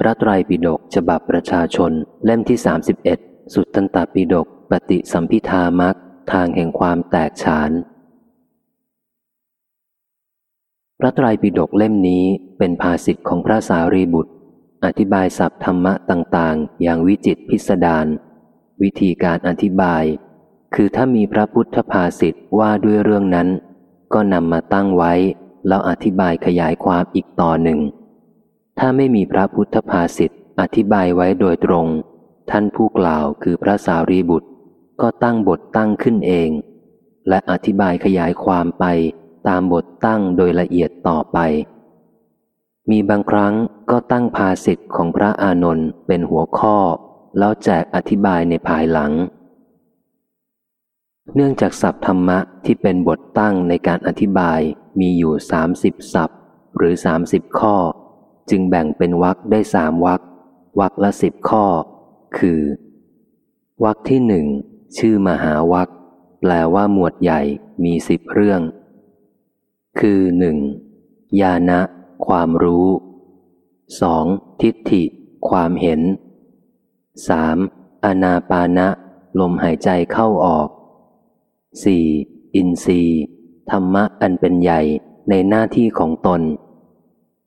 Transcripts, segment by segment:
พระไตรปิฎกฉบับประชาชนเล่มที่ 31 สุตตันตปิฎกปฏิสัมพิธามักทางแห่งความแตกฉาน พระไตรปิฎกเล่มนี้เป็นภาษิตของพระสารีบุตร อธิบายศัพท์ธรรมะต่างๆ อย่างวิจิตพิสดารวิธีการอธิบาย คือถ้ามีพระพุทธภาษิตว่าด้วยเรื่องนั้น ก็นำมาตั้งไว้ แล้วอธิบายขยายความอีกต่อหนึ่ง ถ้าไม่มีพระพุทธภาษิตอธิบายไว้โดยตรง ท่านผู้กล่าวคือพระสารีบุตร ก็ตั้งบทตั้งขึ้นเอง และอธิบายขยายความไปตามบทตั้งโดยละเอียดต่อไป มีบางครั้งก็ตั้งภาษิตของพระอานนท์เป็นหัวข้อ แล้วแจกอธิบายในภายหลัง เนื่องจากศัพท์ธรรมะที่เป็นบทตั้งในการอธิบายมีอยู่สามสิบศัพท์ หรือสามสิบข้อ จึงแบ่งเป็นวรรคได้สามวรรควรรคละสิบข้อ คือวรรคที่หนึ่งชื่อมหาวรรคแปลว่าหมวดใหญ่มีสิบเรื่อง คือหนึ่งญาณะความรู้สองทิฏฐิ ความเห็นสามอนาปานะ ลมหายใจเข้าออกสี่อินทรีย์ธรรมะอันเป็นใหญ่ในหน้าที่ของตน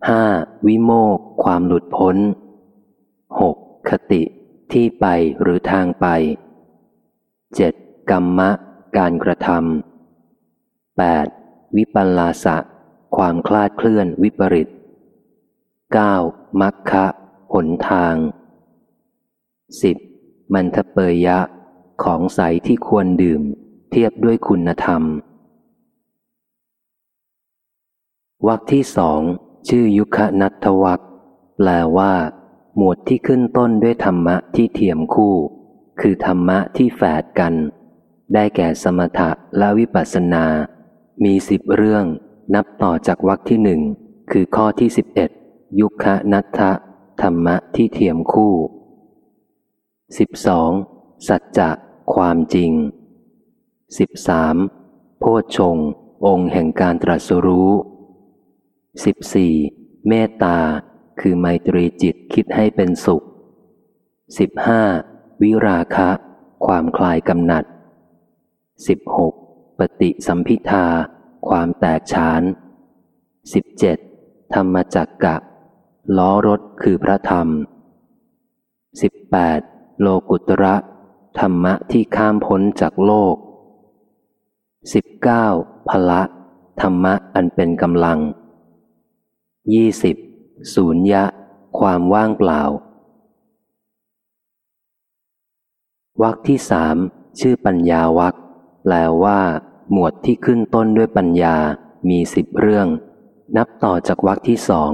ห้าวิโมกความหลุดพ้นหกคติที่ไปหรือทางไปเจ็ดกรรมะ การกระทำแปดวิปัลลาสะ ความคลาดเคลื่อนวิปริตเก้ามัคคะหนทางสิบมันทเปยยะของใสที่ควรดื่ม เทียบด้วยคุณธรรมวรรคที่สอง ชื่อยุคนัทวักแปลว่า หมวดที่ขึ้นต้นด้วยธรรมะที่เทียมคู่ คือธรรมะที่แฝดกัน ได้แก่สมถะและวิปัสสนา มีสิบเรื่อง นับต่อจากวรรคที่หนึ่งคือข้อที่สิบเอ็ดยุคนัทะธรรมะที่เทียมคู่สิบสองสัจจะความจริงสิบสามโพชงองค์แห่งการตรัสรู้ สิบสี่เมตตา คือไมตรีจิตคิดให้เป็นสุขสิบห้าวิราคะ ความคลายกำหนัดสิบหกปฏิสัมพิทา ความแตกฉานสิบเจ็ดธรรมจักกะ ล้อรถคือพระธรรมสิบแปดโลกุตระ ธรรมะที่ข้ามพ้นจากโลกสิบเก้าพละ ธรรมะอันเป็นกำลัง ยี่สิบศูนยะ ความว่างเปล่า วักที่สามชื่อปัญญาวักแปลว่า หมวดที่ขึ้นต้นด้วยปัญญา มีสิบเรื่อง นับต่อจากวักที่สอง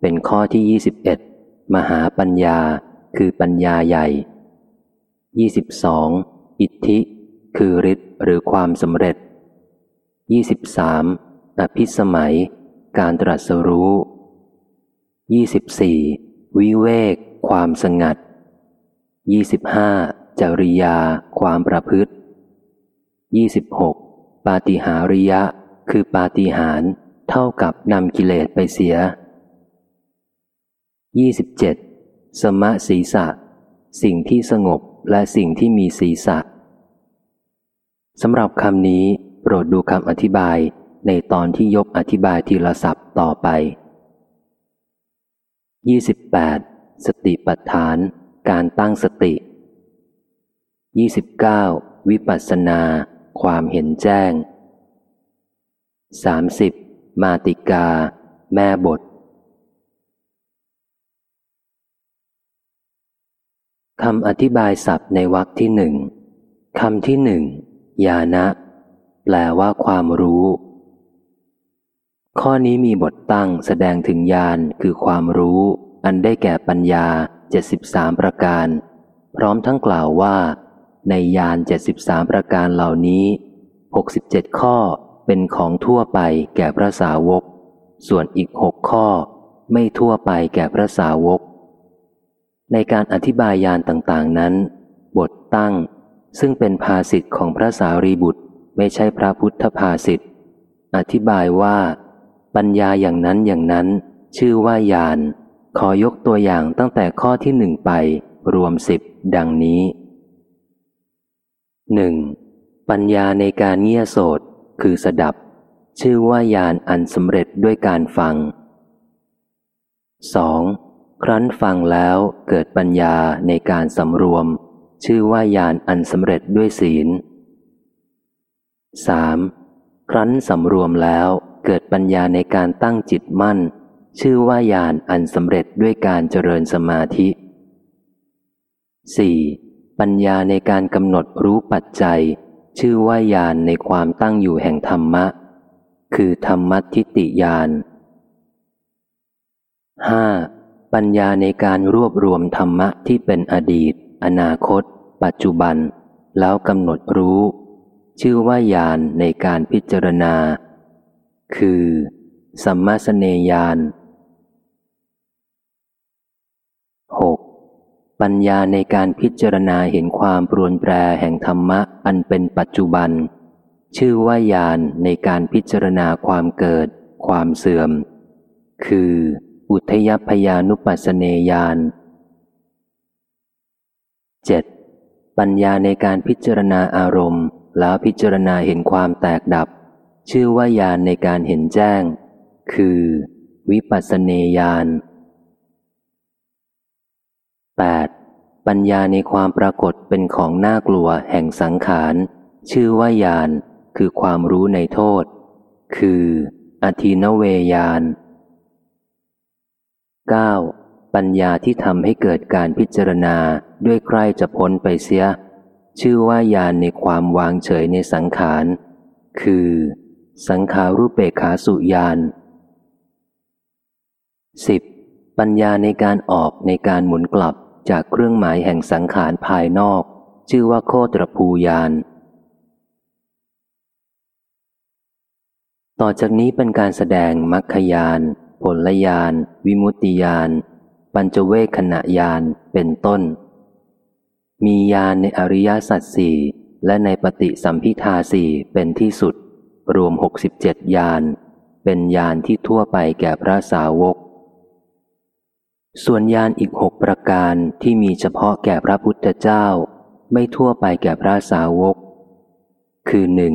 เป็นข้อที่ยี่สิบเอ็ดมหาปัญญา คือปัญญาใหญ่ยี่สิบสองอิทธิ คือฤทธิ์หรือความสำเร็จยี่สิบสามอภิสมัย การตรัสรู้ 24. วิเวก ความสงัด 25. จริยา ความประพฤติ 26. ปาติหาริยะ คือปาติหาร เท่ากับนำกิเลสไปเสีย 27. สมะศีสะสิ่งที่สงบและสิ่งที่มีศีสะสำหรับคำนี้โปรดดูคำอธิบาย ในตอนที่ยกอธิบายทีละศัพท์ต่อไป 28. สติปัฏฐาน การตั้งสติ 29. วิปัสสนา ความเห็นแจ้ง 30. มาติกา แม่บทคำอธิบายศัพท์ในวรรคที่หนึ่งคำที่หนึ่งยานะแปลว่าความรู้ ข้อนี้มีบทตั้งแสดงถึงญาณคือความรู้ อันได้แก่ปัญญาเจ็ดสิบสามประการ พร้อมทั้งกล่าวว่า ในญาณเจ็ดสิบสามประการเหล่านี้หกสิบเจ็ดข้อเป็นของทั่วไปแก่พระสาวก ส่วนอีกหกข้อ ไม่ทั่วไปแก่พระสาวก ในการอธิบายญาณต่างๆนั้น บทตั้ง ซึ่งเป็นภาสิทธิ์ของพระสารีบุตร ไม่ใช่พระพุทธภาสิทธิ์อธิบายว่า ปัญญาอย่างนั้นอย่างนั้น ชื่อว่าญาณขอยกตัวอย่างตั้งแต่ข้อที่หนึ่งไปรวมสิบดังนี้หนึ่งปัญญาในการเงียโสดคือสดับ ชื่อว่ายานอันสำเร็จด้วยการฟัง 2. ครั้นฟังแล้วเกิดปัญญาในการสำรวม ชื่อว่ายานอันสำเร็จด้วยศีล 3. ครั้นสำรวมแล้ว เกิดปัญญาในการตั้งจิตมั่น ชื่อว่ายานอันสำเร็จด้วยการเจริญสมาธิ 4. ปัญญาในการกำหนดรู้ปัจจัย ชื่อว่ายานในความตั้งอยู่แห่งธรรมะ คือธรรมทิติยาน 5. ปัญญาในการรวบรวมธรรมะที่เป็นอดีต อนาคต ปัจจุบัน แล้วกำหนดรู้ ชื่อว่ายานในการพิจารณา คือ สัมมาสเนยาน 6. ปัญญาในการพิจารณาเห็นความปรวนแปรแห่งธรรมะอันเป็นปัจจุบัน ชื่อว่ายานในการพิจารณาความเกิด ความเสื่อม คือ อุทยพยานุปัสเนยาน 7. ปัญญาในการพิจารณาอารมณ์ แล้วพิจารณาเห็นความแตกดับ ชื่อว่ายานในการเห็นแจ้ง คือ วิปัสเนยาน 8. ปัญญาในความปรากฏเป็นของน่ากลัวแห่งสังขาร ชื่อว่ายานคือความรู้ในโทษ คือ อธินเวยาน 9. ปัญญาที่ทำให้เกิดการพิจารณาด้วยใครจะพ้นไปเสีย ชื่อว่ายานในความวางเฉยในสังขาร คือ สังขารุปเปขาสุยาน 10. ปัญญาในการออกในการหมุนกลับจากเครื่องหมายแห่งสังขารภายนอก ชื่อว่าโคตรภูยาน ต่อจากนี้เป็นการแสดงมัคคยาน ผลยาน วิมุตติยาน ปัญจเวคขณะยาน เป็นต้น มียานในอริยสัจสี่และในปฏิสัมพิทาสี่เป็นที่สุด รวมหกสิบเจ็ดยาน เป็นยานที่ทั่วไปแก่พระสาวก ส่วนยานอีกหกประการที่มีเฉพาะแก่พระพุทธเจ้า ไม่ทั่วไปแก่พระสาวก คือหนึ่ง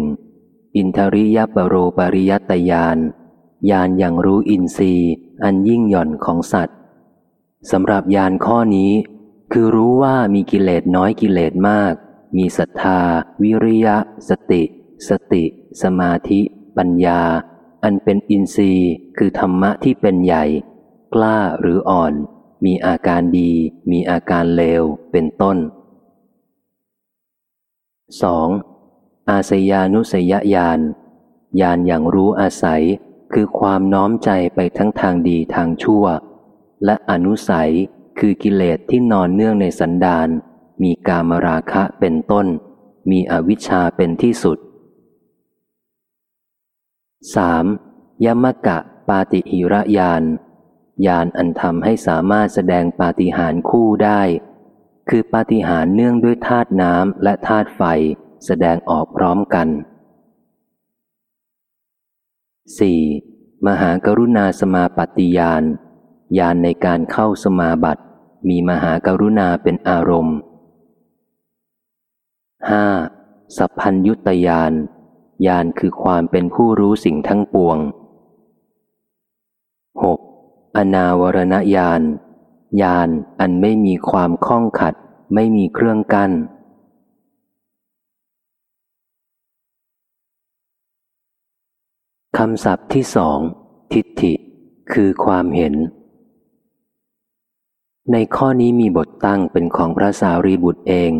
อินทริยปโรปริยตยานยานอย่างรู้อินทรีย์อันยิ่งหย่อนของสัตว์สำหรับยานข้อนี้ คือรู้ว่ามีกิเลสน้อยกิเลสมาก มีศรัทธา วิริยะ สติ สติ สมาธิ ปัญญา อันเป็นอินทรีย์คือธรรมะที่เป็นใหญ่ กล้าหรืออ่อน มีอาการดี มีอาการเลว เป็นต้น 2. อาสยานุสยญาณญาณอย่างรู้อาศัย คือความน้อมใจไปทั้งทางดีทางชั่ว และอนุสัยคือกิเลสที่นอนเนื่องในสันดานมีกามราคะเป็นต้น มีอวิชชาเป็นที่สุด 3. ยมกะปาติหิระยานยานอันทำให้สามารถแสดงปาฏิหาริย์คู่ได้ คือปาฏิหาริย์เนื่องด้วยธาตุน้ำและธาตุไฟแสดงออกพร้อมกัน 4. มหากรุณาสมาปฏิยานยานในการเข้าสมาบัติ มีมหากรุณาเป็นอารมณ์ 5. สัพพัญยุตยาน ยานคือความเป็นผู้รู้สิ่งทั้งปวง 6. อนาวรณญาณยานอันไม่มีความข้องขัด ไม่มีเครื่องกัน้นคำศัพท์ที่สองทิฏฐิ คือความเห็น ในข้อนี้มีบทตั้งเป็นของพระสารีบุตรเอง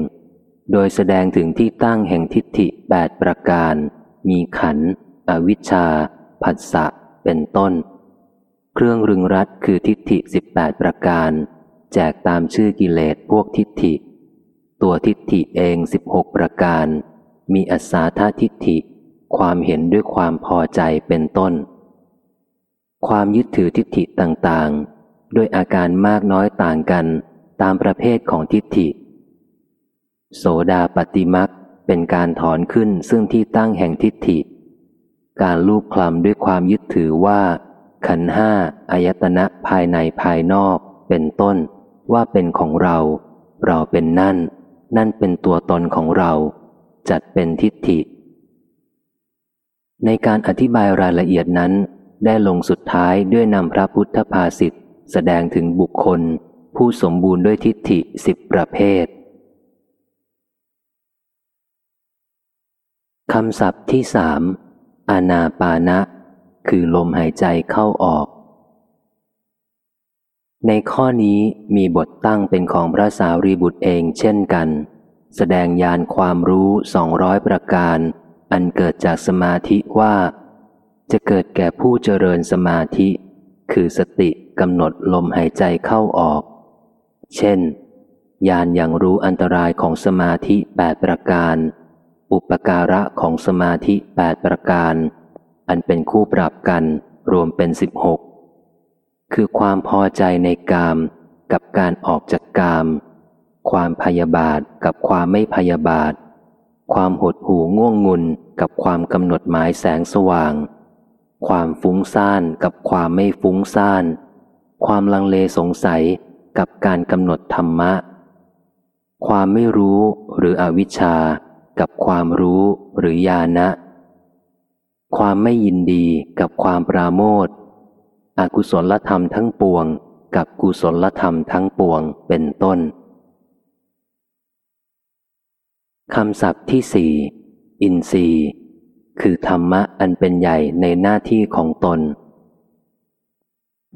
โดยแสดงถึงที่ตั้งแห่งทิฏฐิแปดประการ มีขัน อวิชชา ผัสสะ เป็นต้น เครื่องรึงรัดคือทิฏฐิสิบแปดประการ แจกตามชื่อกิเลสพวกทิฏฐิ ตัวทิฏฐิเองสิบหกประการ มีอัศาธาทิฏฐิ ความเห็นด้วยความพอใจเป็นต้น ความยึดถือทิฏฐิต่างๆ ด้วยอาการมากน้อยต่างกันตามประเภทของทิฏฐิ โสดาปฏิมัก เป็นการถอนขึ้นซึ่งที่ตั้งแห่งทิฏฐิ การลูบคลำด้วยความยึดถือว่า ขันห้าอายตนะภายในภายนอก เป็นต้น ว่าเป็นของเรา เราเป็นนั่น นั่นเป็นตัวตนของเรา จัดเป็นทิฏฐิ ในการอธิบายรายละเอียดนั้น ได้ลงสุดท้ายด้วยนำพระพุทธภาษิตแสดงถึงบุคคล ผู้สมบูรณ์ด้วยทิฏฐิสิบประเภท คำศัพท์ที่สามอานาปานะ คือลมหายใจเข้าออก ในข้อนี้มีบทตั้งเป็นของพระสารีบุตรเองเช่นกัน แสดงยานความรู้สองร้อยประการ อันเกิดจากสมาธิว่า จะเกิดแก่ผู้เจริญสมาธิ คือสติกำหนดลมหายใจเข้าออก เช่น ยานอย่างรู้อันตรายของสมาธิแปดประการ อุปการะของสมาธิแปดประการ อันเป็นคู่ปรับกันรวมเป็นสิบหกคือความพอใจในกามกับการออกจากกาม ความพยาบาทกับความไม่พยาบาท ความหดหูง่วงงุนกับความกำหนดหมายแสงสว่าง ความฟุ้งซ่านกับความไม่ฟุ้งซ่าน ความลังเลสงสัยกับการกำหนดธรรมะ ความไม่รู้หรืออวิชชา กับความรู้หรือญาณะความไม่ยินดีกับความปราโมทอกุศลธรรมทั้งปวง กับกุศลธรรมทั้งปวงเป็นต้นคำศัพท์ที่สี่อินทรีย์ คือธรรมะอันเป็นใหญ่ในหน้าที่ของตน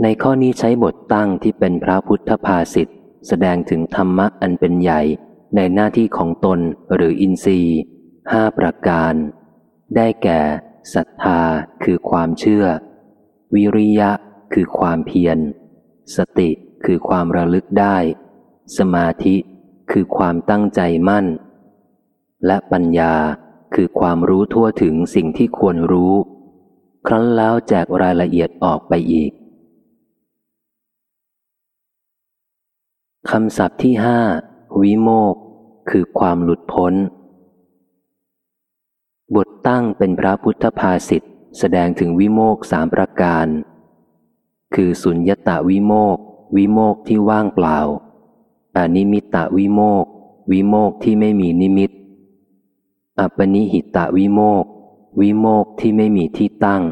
ในข้อนี้ใช้บทตั้งที่เป็นพระพุทธภาษิตแสดงถึงธรรมะอันเป็นใหญ่ ในหน้าที่ของตนหรืออินทรีย์ห้าประการ ได้แก่ศรัทธาคือความเชื่อ วิริยะคือความเพียร สติคือความระลึกได้ สมาธิคือความตั้งใจมั่น และปัญญาคือความรู้ทั่วถึงสิ่งที่ควรรู้ ครั้นแล้วแจกรายละเอียดออกไปอีกคำศัพท์ที่ห้า วิโมกคือความหลุดพ้น บทตั้งเป็นพระพุทธภาษิตแสดงถึงวิโมกสามประการ คือสุญญตาวิโมกวิโมกที่ว่างเปล่าอานิมิตะวิโมกวิโมกที่ไม่มีนิมิต อัปนิหิตะวิโมกวิโมกที่ไม่มีที่ตั้ง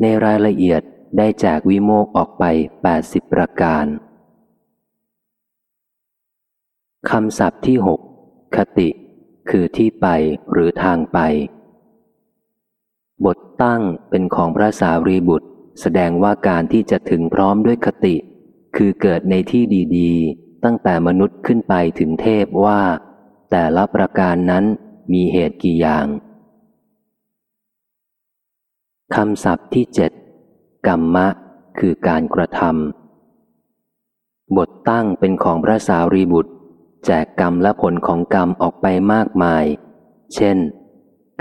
ในรายละเอียดได้แจกวิโมกออกไป 80 ประการ คำศัพท์ที่หกคติ คือที่ไปหรือทางไป บทตั้งเป็นของพระสารีบุตร แสดงว่าการที่จะถึงพร้อมด้วยคติ คือเกิดในที่ดีๆ ตั้งแต่มนุษย์ขึ้นไปถึงเทพว่า แต่ละประการนั้นมีเหตุกี่อย่างคำศัพท์ที่เจ็ดกรรมะ คือการกระทำบทตั้งเป็นของพระสารีบุตร จกกรรมและผลของกรรมออกไปมากมาย เช่น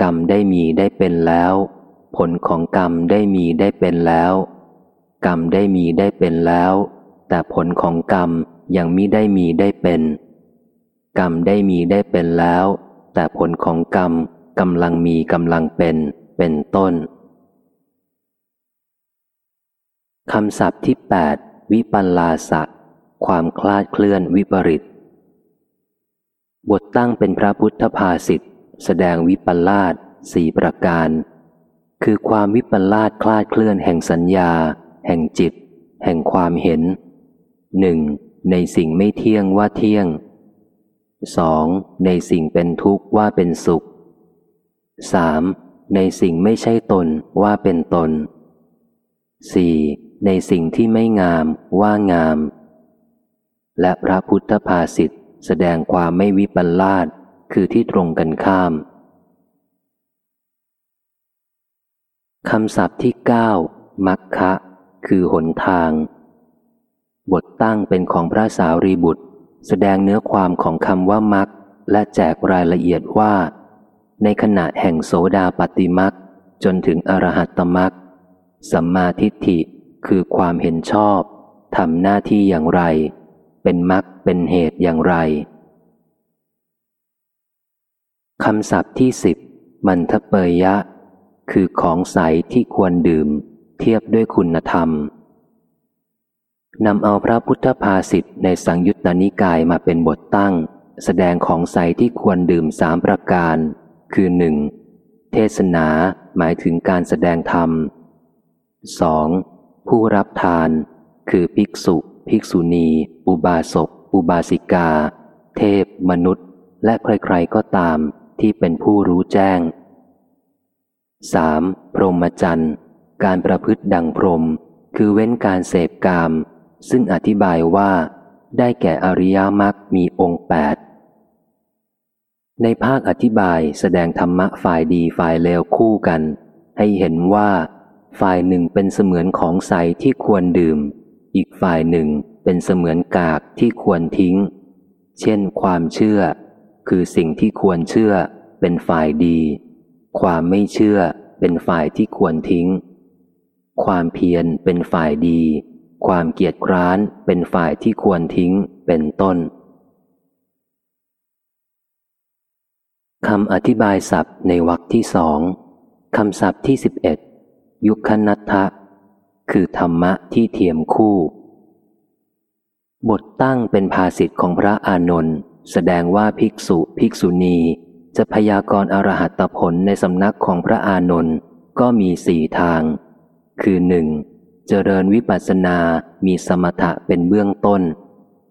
กรรมได้มีได้เป็นแล้ว ผลของกรรมได้มีได้เป็นแล้ว กรรมได้มีได้เป็นแล้ว แต่ผลของกรรมยังมิได้มีได้เป็น กรรมได้มีได้เป็นแล้ว แต่ผลของกรรมกำลังมีกำลังเป็น เป็นต้นคำศัพท์ที่แปดวิปัลลาสะ ความคลาดเคลื่อนวิปริต บทตั้งเป็นพระพุทธภาษิตแสดงวิปลาสสี่ประการ คือความวิปลาสคลาดเคลื่อนแห่งสัญญา แห่งจิต แห่งความเห็นหนึ่งในสิ่งไม่เที่ยงว่าเที่ยงสองในสิ่งเป็นทุกข์ว่าเป็นสุขสามในสิ่งไม่ใช่ตนว่าเป็นตนสี่ในสิ่งที่ไม่งามว่างาม และพระพุทธภาษิต แสดงความไม่วิปลาสคือที่ตรงกันข้ามคำศัพท์ที่เก้ามัคคะคือหนทาง บทตั้งเป็นของพระสาวรีบุตร แสดงเนื้อความของคำว่ามัคและแจกรายละเอียดว่า ในขณะแห่งโสดาปฏิมักจนถึงอรหัตตมักสัมมาทิฏฐิคือความเห็นชอบทำหน้าที่อย่างไร เป็นมรรคเป็นเหตุอย่างไรคำศัพท์ที่สิบมันทเปยยะ คือของใสที่ควรดื่ม เทียบด้วยคุณธรรมนำเอาพระพุทธภาษิตในสังยุตตนิกายมาเป็นบทตั้ง แสดงของใสที่ควรดื่มสามประการ คือหนึ่งเทศนาหมายถึงการแสดงธรรม 2. ผู้รับทาน คือภิกษุ ภิกษุณี อุบาสก อุบาสิกา เทพ มนุษย์ และใครๆก็ตามที่เป็นผู้รู้แจ้ง 3. พรหมจรรย์ การประพฤติดังพรหมคือเว้นการเสพกาม ซึ่งอธิบายว่า ได้แก่อริยมรรคมีองค์แปดในภาคอธิบายแสดงธรรมะฝ่ายดีฝ่ายเลวคู่กัน ให้เห็นว่า ฝ่ายหนึ่งเป็นเสมือนของใสที่ควรดื่ม อีกฝ่ายหนึ่งเป็นเสมือนกากที่ควรทิ้ง เช่น ความเชื่อ คือสิ่งที่ควรเชื่อ เป็นฝ่ายดี ความไม่เชื่อ เป็นฝ่ายที่ควรทิ้ง ความเพียรเป็นฝ่ายดี ความเกียจคร้านเป็นฝ่ายที่ควรทิ้ง เป็นต้นคำอธิบายศัพท์ในวรรคที่สองคำศัพท์ที่สิบเอ็ดยุคนัตทะ คือธรรมะที่เทียมคู่ บทตั้งเป็นภาษิตของพระอานนท์แสดงว่าภิกษุภิกษุณีจะพยากรณ์อรหัตผลในสำนักของพระอานนท์ก็มีสี่ทาง คือหนึ่งเจริญวิปัสสนา มีสมถะเป็นเบื้องต้น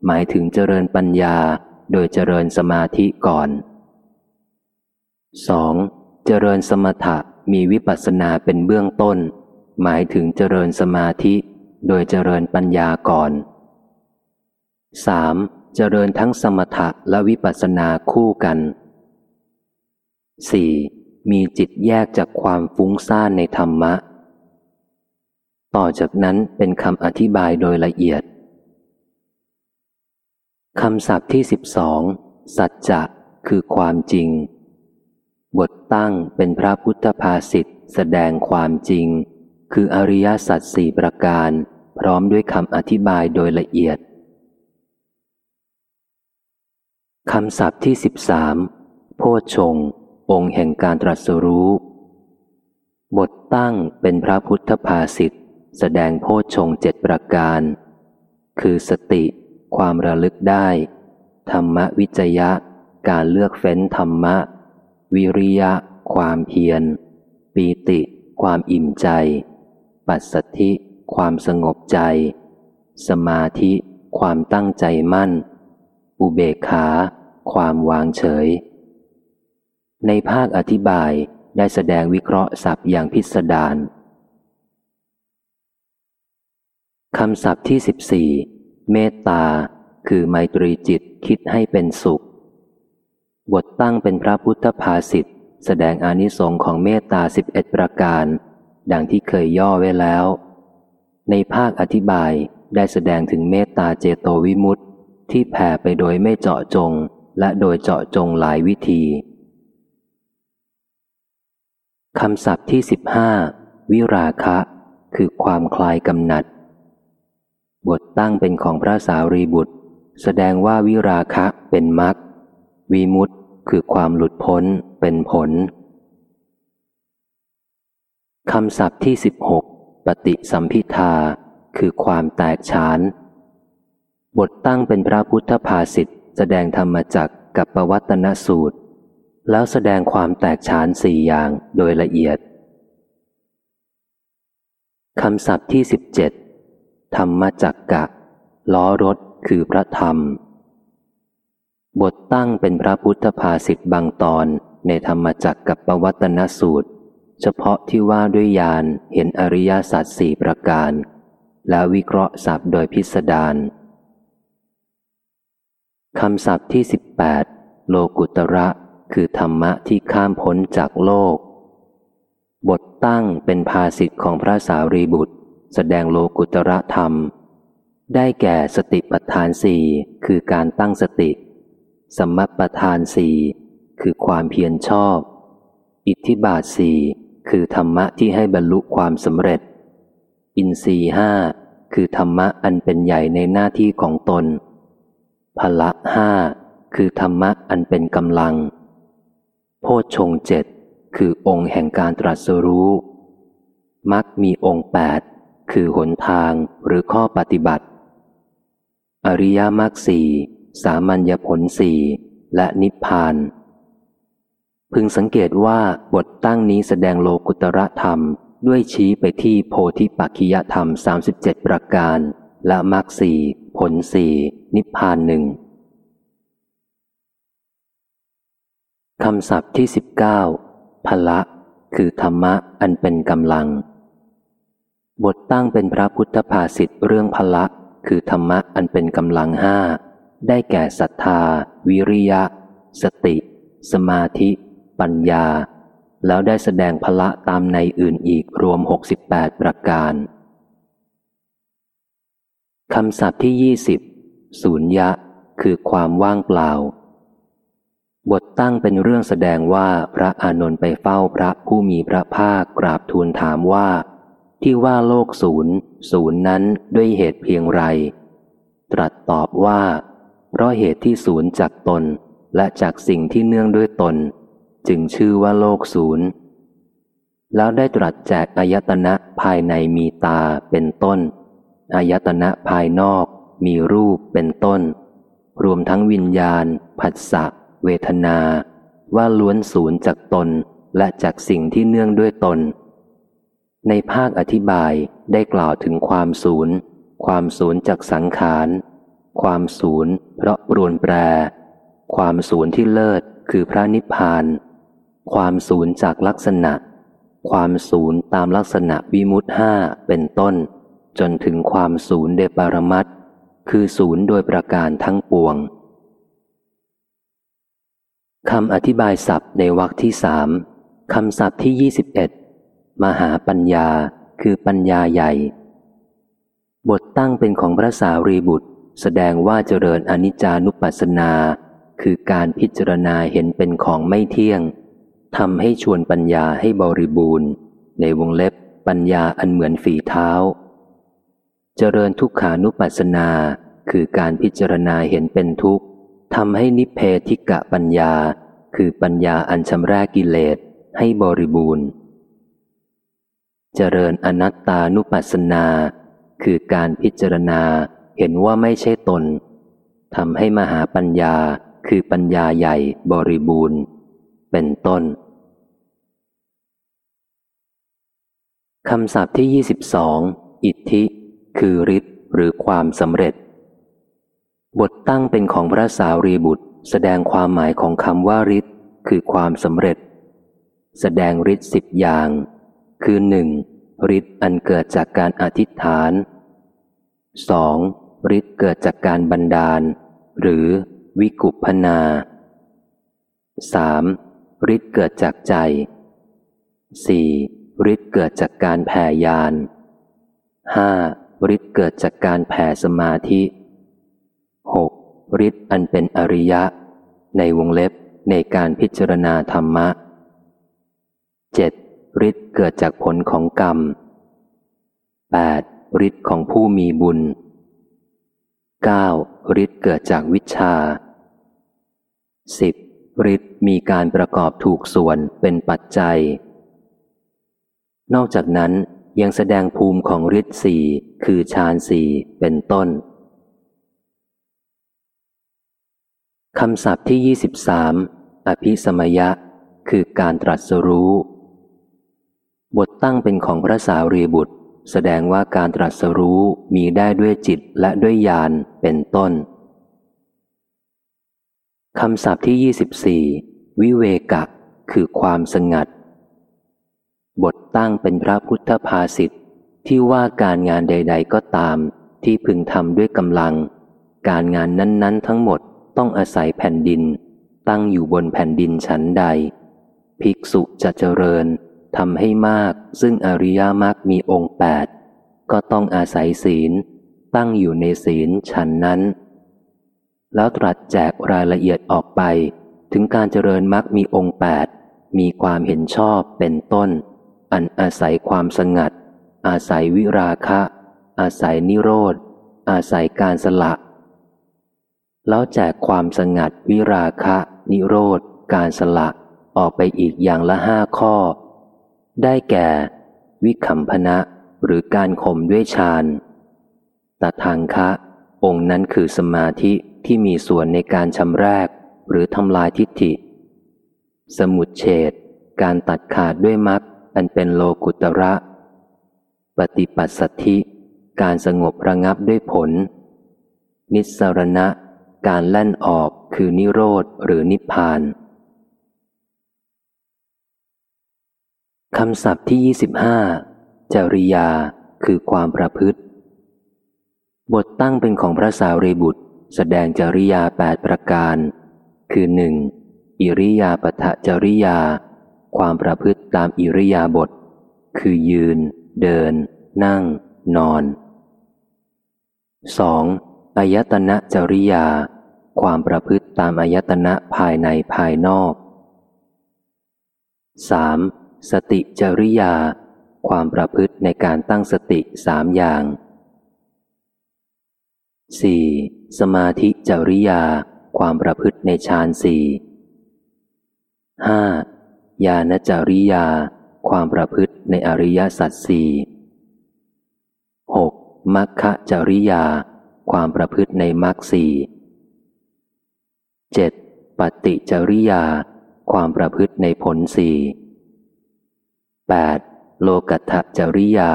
หมายถึงเจริญปัญญา โดยเจริญสมาธิก่อน 2. เจริญสมถะมีวิปัสสนาเป็นเบื้องต้น หมายถึงเจริญสมาธิโดยเจริญปัญญาก่อน 3. เจริญทั้งสมถะและวิปัสสนาคู่กัน 4. มีจิตแยกจากความฟุ้งซ่านในธรรมะ ต่อจากนั้นเป็นคำอธิบายโดยละเอียดคำศัพท์ที่สิบสองสัจจะ คือความจริง บทตั้งเป็นพระพุทธภาษิตแสดงความจริง คืออริยสัจสี่ประการ พร้อมด้วยคำอธิบายโดยละเอียดคำศัพท์ที่สิบสามโพชง องค์แห่งการตรัสรู้ บทตั้งเป็นพระพุทธภาษิตแสดงโพชงเจ็ดประการ คือสติ ความระลึกได้ ธรรมวิจยะ การเลือกเฟ้นธรรมะ วิริยะ ความเพียร ปีติ ความอิ่มใจ ปัสสธิ ความสงบใจ สมาธิ ความตั้งใจมั่น อุเบกขา ความวางเฉย ในภาคอธิบายได้แสดงวิเคราะห์ศัพท์อย่างพิสดารคำศัพท์ที่สิบสี่เมตตา คือไมตรีจิตคิดให้เป็นสุข บทตั้งเป็นพระพุทธภาษิตแสดงอานิสงค์ของเมตตาสิบเอ็ดประการ ดังที่เคยย่อไว้แล้ว ในภาคอธิบายได้แสดงถึงเมตตาเจโตวิมุตติ ที่แผ่ไปโดยไม่เจาะจง และโดยเจาะจงหลายวิธีคำศัพท์ที่สิบห้าวิราคะ คือความคลายกำหนัด บทตั้งเป็นของพระสารีบุตร แสดงว่าวิราคะเป็นมรรควิมุตต์คือความหลุดพ้นเป็นผล คำศัพท์ที่สิบหกปฏิสัมพิทา คือความแตกฉาน บทตั้งเป็นพระพุทธภาษิตแสดงธรรมจักกับปวัตนสูตร แล้วแสดงความแตกฉานสี่อย่างโดยละเอียดคำศัพท์ที่สิบเจ็ดธรรมจักกะ ล้อรถคือพระธรรม บทตั้งเป็นพระพุทธภาษิตบางตอนในธรรมจักกับปวัตนสูตร เฉพาะที่ว่าด้วยยานเห็นอริยสัจสี่ประการ และวิเคราะห์ศัพท์โดยพิสดารคำศัพท์ที่สิบแปดโลกุตระ คือธรรมะที่ข้ามพ้นจากโลก บทตั้งเป็นภาสิทธิ์ของพระสารีบุตร แสดงโลกุตระธรรม ได้แก่สติปัฏฐานสี่คือการตั้งสติ สมปทานสี่คือความเพียรชอบ อิทธิบาทสี่ คือธรรมะที่ให้บรรลุความสำเร็จ อินทรีห้าคือธรรมะอันเป็นใหญ่ในหน้าที่ของตนพละห้าคือธรรมะอันเป็นกำลัง โพชฌงเจ็ดคือองค์แห่งการตรัสรู้มักมีองค์แปดคือหนทางหรือข้อปฏิบัติ อริยมรรคสี่สามัญญผลสี่และนิพพาน พึงสังเกตว่าบทตั้งนี้แสดงโลกุตระธรรม ด้วยชี้ไปที่โพธิปักขิยธรรม 37 ประการ และมรรคสี่ผลสี่นิพพานหนึ่งคำศัพท์ที่สิบเก้าพละคือธรรมะอันเป็นกำลัง บทตั้งเป็นพระพุทธภาษิตเรื่องพละคือธรรมะอันเป็นกำลังห้าได้แก่ศรัทธา วิริยะ สติ สมาธิ ปัญญา แล้วได้แสดงพละตามในอื่นอีกรวม 68 ประการคำศัพท์ที่ยี่สิบศูนยะ คือความว่างเปล่า บทตั้งเป็นเรื่องแสดงว่าพระอานนท์ไปเฝ้าพระผู้มีพระภาคกราบทูลถามว่า ที่ว่าโลกศูนย์ ศูนย์นั้นด้วยเหตุเพียงไร ตรัสตอบว่า เพราะเหตุที่ศูนย์จากตนและจากสิ่งที่เนื่องด้วยตน จึงชื่อว่าโลกศูนย์ แล้วได้ตรัสแจกอายตนะภายในมีตาเป็นต้น อายตนะภายนอกมีรูปเป็นต้น รวมทั้งวิญญาณ ผัสสะ เวทนา ว่าล้วนศูนย์จากตนและจากสิ่งที่เนื่องด้วยตน ในภาคอธิบายได้กล่าวถึงความศูนย์ ความศูนย์จากสังขาร ความศูนย์เพราะรวนแปร ความศูนย์ที่เลิศคือพระนิพพาน ความศูนย์จากลักษณะ ความศูนย์ตามลักษณะวิมุตห้าเป็นต้น จนถึงความศูนย์เดปารมัตคือศูนย์โดยประการทั้งปวงคำอธิบายศัพท์ในวรรคที่สามคำศัพท์ที่ยี่สิบเอ็ดมหาปัญญาคือปัญญาใหญ่ บทตั้งเป็นของพระสารีบุตร แสดงว่าเจริญอนิจจานุปัสสนา คือการพิจารณาเห็นเป็นของไม่เที่ยง ทำให้ชวนปัญญาให้บริบูรณ์ ในวงเล็บปัญญาอันเหมือนฝีเท้า เจริญทุกขานุปัสสนาคือการพิจารณาเห็นเป็นทุกข์ทำให้นิเพธิกะปัญญา คือปัญญาอันชำระกิเลสให้บริบูรณ์ เจริญอนัตตานุปัสสนา คือการพิจารณาเห็นว่าไม่ใช่ตนทำให้มหาปัญญาคือปัญญาใหญ่บริบูรณ์ เป็นต้นคำศัพท์ที่ 22 อิทธิ คือฤทธิ์หรือความสำเร็จ บทตั้งเป็นของพระสาวรีบุตร แสดงความหมายของคำว่าฤทธิ์คือความสำเร็จ แสดงฤทธิ์สิบอย่าง คือหนึ่งฤทธิ์อันเกิดจากการอธิษฐานสองฤทธิ์เกิดจากการบันดาล หรือวิกุพนาสาม ฤทธิ์เกิดจากใจสี่ฤทธิ์เกิดจากการแผ่ยานห้าฤทธิ์เกิดจากการแผ่สมาธิหกฤทธิ์อันเป็นอริยะ ในวงเล็บในการพิจารณาธรรมะเจ็ดฤทธิ์เกิดจากผลของกรรมแปดฤทธิ์ของผู้มีบุญเก้าฤทธิ์เกิดจากวิชาสิบ ฤทธิ์มีการประกอบถูกส่วนเป็นปัจจัย นอกจากนั้นยังแสดงภูมิของฤทธิ์สี่คือฌานสี่เป็นต้นคำศัพท์ที่ 23 อภิสมยะ คือการตรัสรู้ บทตั้งเป็นของพระสารีบุตร แสดงว่าการตรัสรู้มีได้ด้วยจิตและด้วยญาณเป็นต้น คำศัพท์ที่ 24 วิเวกะคือความสงัด บทตั้งเป็นพระพุทธภาษิตที่ว่าการงานใด ๆ ก็ตาม ที่พึงทำด้วยกำลัง การงานนั้น ๆ ทั้งหมดต้องอาศัยแผ่นดิน ตั้งอยู่บนแผ่นดินชั้นใด ภิกษุจะเจริญทำให้มาก ซึ่งอริยมรรคมีองค์แปดก็ต้องอาศัยศีล ตั้งอยู่ในศีลชั้นนั้น แล้วตรัสแจกรายละเอียดออกไป ถึงการเจริญมรรคมีองค์แปดมีความเห็นชอบเป็นต้น อันอาศัยความสงัด อาศัยวิราคะ อาศัยนิโรธ อาศัยการสละ แล้วแจกความสงัดวิราคะ นิโรธ การสละออกไปอีกอย่างละห้าข้อ ได้แก่ วิคัมพนะหรือการข่มด้วยฌานตทางคะ องค์นั้นคือสมาธิ ที่มีส่วนในการชำแรกหรือทำลายทิฏฐิ สมุดเฉดการตัดขาดด้วยมรรคอันเป็นโลกุตระ ปฏิปัสสธิ การสงบระงับด้วยผล นิสรณะ การแล่นออกคือนิโรธหรือนิพพานคำศัพท์ที่ 25 จริยาคือความประพฤติ บทตั้งเป็นของพระสาวรีบุตร แสดงจริยาแปดประการ คือหนึ่งอิริยาปทะจริยา ความประพฤติตามอิริยาบถคือยืน เดิน นั่ง นอน 2. อายตนะจริยา ความประพฤติตามอายตนะภายในภายนอก 3. สติจริยา ความประพฤติในการตั้งสติสามอย่าง 4. สมาธิจริยา ความประพฤติในฌานสี่ 5. ญาณจริยา ความประพฤติในอริยสัจสี่ 6. มัคคะจริยา ความประพฤติในมรรคสี่ 7. ปฏิจริยา ความประพฤติในผลสี่ 8. โลกัตถจริยา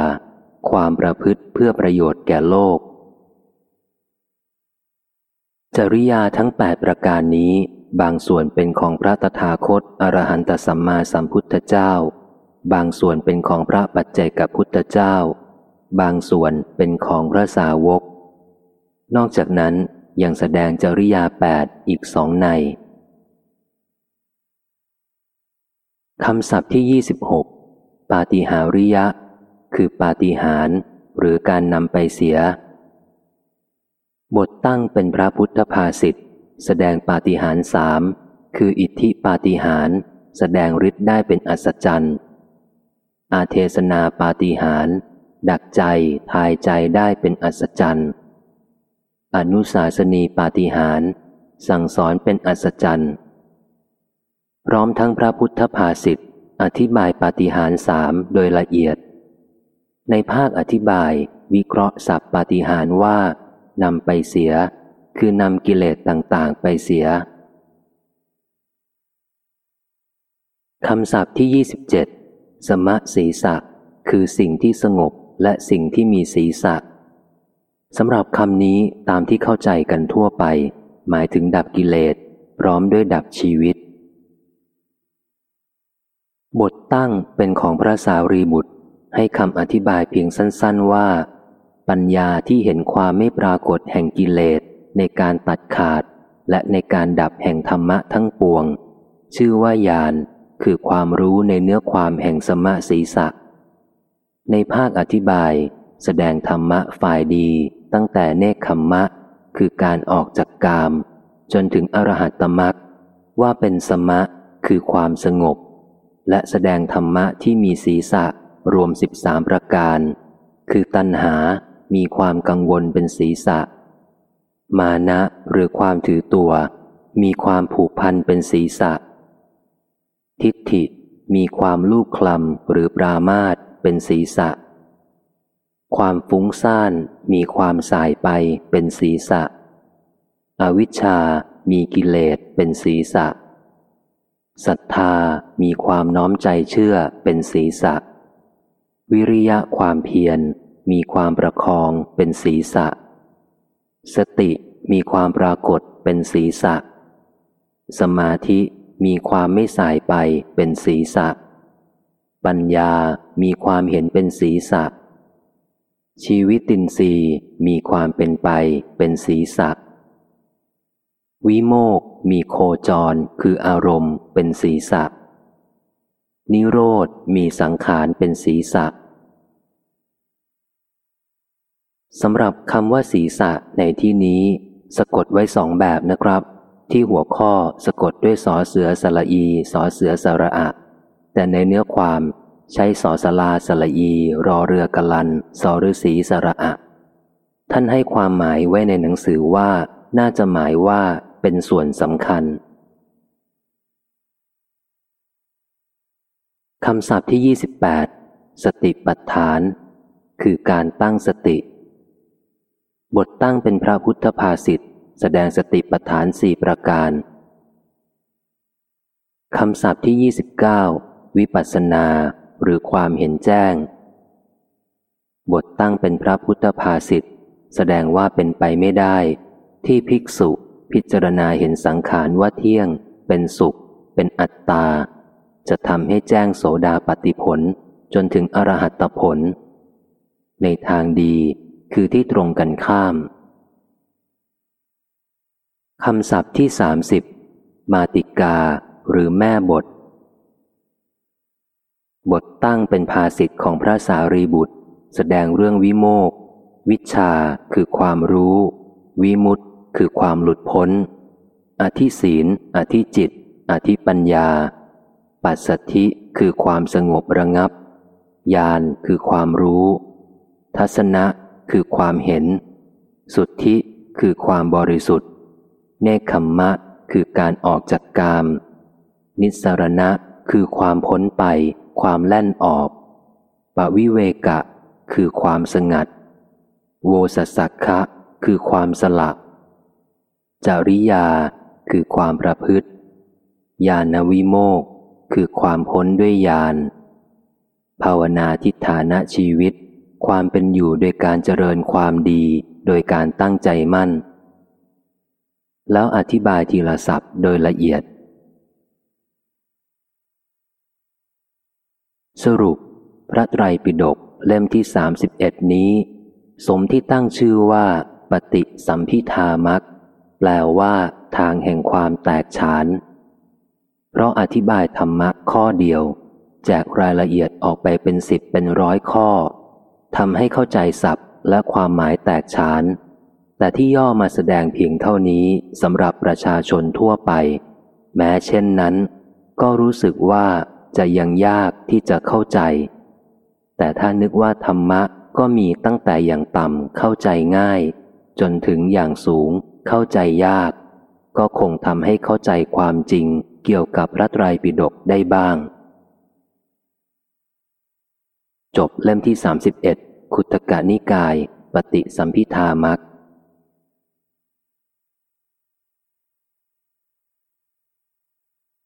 ความประพฤติเพื่อประโยชน์แก่โลก จริยาทั้งแปดประการนี้ บางส่วนเป็นของพระตถาคตอรหันตสัมมาสัมพุทธเจ้า บางส่วนเป็นของพระปัจเจกพุทธเจ้า บางส่วนเป็นของพระสาวก นอกจากนั้นยังแสดงจริยาแปดอีกสองในคำศัพท์ที่ 26 ปาติหาริยะ คือปาติหารหรือการนำไปเสีย บทตั้งเป็นพระพุทธภาษิตแสดงปาฏิหาริย์สามคืออิทธิปาฏิหาริย์แสดงฤทธิ์ได้เป็นอัศจรรย์ อาเทศนาปาฏิหาริย์ดักใจทายใจได้เป็นอัศจรรย์ อนุสาสนีปาฏิหาริย์สั่งสอนเป็นอัศจรรย์ พร้อมทั้งพระพุทธภาษิตอธิบายปาฏิหาริย์สามโดยละเอียด ในภาคอธิบายวิเคราะห์สับปาฏิหาริย์ว่า นำไปเสีย คือนำกิเลสต่างๆ ไปเสียคำศัพท์ที่ 27 สมะศีสะคือสิ่งที่สงบและสิ่งที่มีศีสะสำหรับคำนี้ตามที่เข้าใจกันทั่วไป หมายถึงดับกิเลส พร้อมด้วยดับชีวิต บทตั้งเป็นของพระสารีบุตร ให้คำอธิบายเพียงสั้น ๆว่า ปัญญาที่เห็นความไม่ปรากฏแห่งกิเลสในการตัดขาด และในการดับแห่งธรรมะทั้งปวง ชื่อว่าญาณคือความรู้ในเนื้อความแห่งสมะสีสักในภาคอธิบาย แสดงธรรมะฝ่ายดีตั้งแต่เนคขมมะ คือการออกจากกาม จนถึงอรหัตตมักว่าเป็นสมะคือความสงบ และแสดงธรรมะที่มีศีสะรวมสิบสามประการ คือตัณหา มีความกังวลเป็นศีรษะ มานะหรือความถือตัว มีความผูกพันเป็นศีรษะ ทิฏฐิมีความลูกคลำหรือปรามาตเป็นศีรษะ ความฟุ้งซ่านมีความสายไปเป็นศีรษะ อวิชชา มีกิเลสเป็นศีรษะศรัทธามีความน้อมใจเชื่อเป็นศีรษะ วิริยะความเพียร มีความประคองเป็นศีรษะ สติมีความปรากฏเป็นศีรษะ สมาธิมีความไม่สายไปเป็นศีรษะ ปัญญามีความเห็นเป็นศีรษะ ชีวิตินทรีย์มีความเป็นไปเป็นศีรษะ วิโมกมีโคจรคืออารมณ์เป็นศีรษะ นิโรธมีสังขารเป็นศีรษะ สำหรับคำว่าศีรษะในที่นี้ สะกดไว้สองแบบนะครับ ที่หัวข้อสะกดด้วยสอเสือสละอีสอเสือสระอะ แต่ในเนื้อความใช้สอสลาสละอี รอเรือกลันสอฤษีสระอะ ท่านให้ความหมายไว้ในหนังสือว่า น่าจะหมายว่าเป็นส่วนสำคัญคำศัพท์ที่ 28 สติปัฏฐาน คือการตั้งสติ บทตั้งเป็นพระพุทธภาษิตแสดงสติปัฏฐานสี่ประการคำศัพท์ที่ 29 วิปัสสนา หรือความเห็นแจ้ง บทตั้งเป็นพระพุทธภาษิตแสดงว่าเป็นไปไม่ได้ ที่ภิกษุพิจารณาเห็นสังขารว่าเที่ยง เป็นสุข เป็นอัตตา จะทำให้แจ้งโสดาปฏิผลจนถึงอรหัตผล ในทางดี คือที่ตรงกันข้ามคำศัพท์ที่สามสิบมาติกา หรือแม่บท บทตั้งเป็นภาษิตของพระสารีบุตร แสดงเรื่องวิโมก วิชาคือความรู้ วิมุตคือความหลุดพ้น อธิศีล อธิจิต อธิปัญญา ปัสสัทธิคือความสงบระงับ ญาณคือความรู้ ทัศนะ คือความเห็น สุทธิคือความบริสุทธิ์ เนคขมมะคือการออกจากกาม นิสรณะคือความพ้นไป ความแล่นออกปวิเวกะ คือความสงัด โวสสักคะ คือความสละ จริยา คือความประพฤติญาณวิโมก คือความพ้นด้วยญาณภาวนาทิฏฐานะชีวิต ความเป็นอยู่โดยการเจริญความดีโดยการตั้งใจมั่น แล้วอธิบายทีละศัพท์โดยละเอียด สรุป พระไตรปิฎกเล่มที่สาสิบเอ็ดนี้ สมที่ตั้งชื่อว่า ปฏิสัมพิธามักแปลว่า ทางแห่งความแตกฉาน เพราะอธิบายธรรมะข้อเดียว แจกรายละเอียดออกไปเป็นสิบเป็นร้อยข้อ ทำให้เข้าใจศัพท์และความหมายแตกฉาน แต่ที่ย่อมาแสดงเพียงเท่านี้สำหรับประชาชนทั่วไป แม้เช่นนั้น ก็รู้สึกว่าจะยังยากที่จะเข้าใจ แต่ถ้านึกว่าธรรมะก็มีตั้งแต่อย่างต่ำเข้าใจง่าย จนถึงอย่างสูงเข้าใจยาก ก็คงทำให้เข้าใจความจริงเกี่ยวกับพระไตรปิฎกได้บ้าง จบเล่มที่ 31 คุตกะนิกาย ปฏิสัมพิธามัก